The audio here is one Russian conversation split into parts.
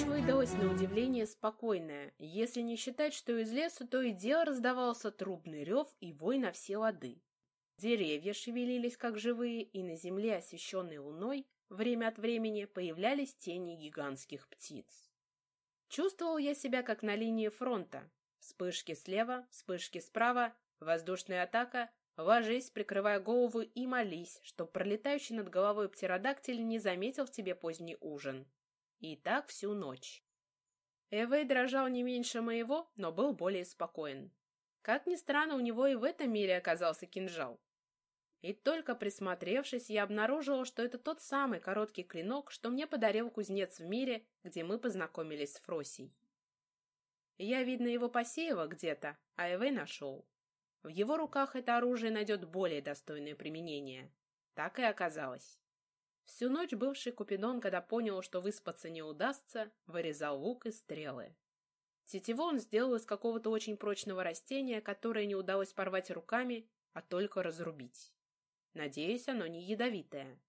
Ночь выдалась на удивление спокойная, если не считать, что из лесу то и дело раздавался трубный рев и вой на все лады. Деревья шевелились как живые, и на земле, освещенной луной, время от времени появлялись тени гигантских птиц. Чувствовал я себя как на линии фронта. Вспышки слева, вспышки справа, воздушная атака, ложись, прикрывая голову и молись, чтоб пролетающий над головой птеродактиль не заметил в тебе поздний ужин. И так всю ночь. Эвей дрожал не меньше моего, но был более спокоен. Как ни странно, у него и в этом мире оказался кинжал. И только присмотревшись, я обнаружила, что это тот самый короткий клинок, что мне подарил кузнец в мире, где мы познакомились с Фросей. Я, видно, его посеяла где-то, а Эвей нашел. В его руках это оружие найдет более достойное применение. Так и оказалось. Всю ночь бывший Купидон, когда понял, что выспаться не удастся, вырезал лук и стрелы. Тетиву он сделал из какого-то очень прочного растения, которое не удалось порвать руками, а только разрубить. Надеюсь, оно не ядовитое.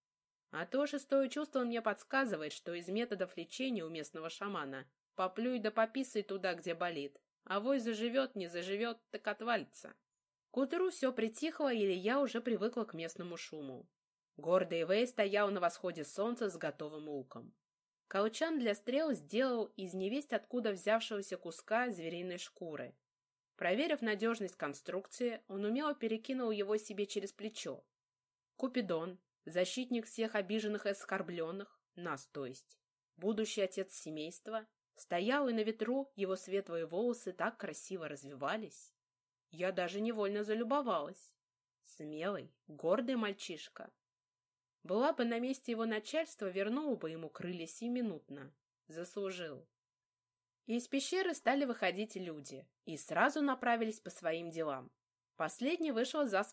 А то шестое чувство мне подсказывает, что из методов лечения у местного шамана поплюй да пописай туда, где болит, а вой заживет, не заживет, так отвалится. К утру все притихло, или я уже привыкла к местному шуму. Гордый Вэй стоял на восходе солнца с готовым луком. Колчан для стрел сделал из невесть откуда взявшегося куска звериной шкуры. Проверив надежность конструкции, он умело перекинул его себе через плечо, Купидон, защитник всех обиженных и оскорбленных, нас то есть, будущий отец семейства, стоял и на ветру его светлые волосы так красиво развивались. Я даже невольно залюбовалась. Смелый, гордый мальчишка. Была бы на месте его начальства, вернула бы ему крылья сиюминутно. Заслужил. Из пещеры стали выходить люди и сразу направились по своим делам. Последний вышел за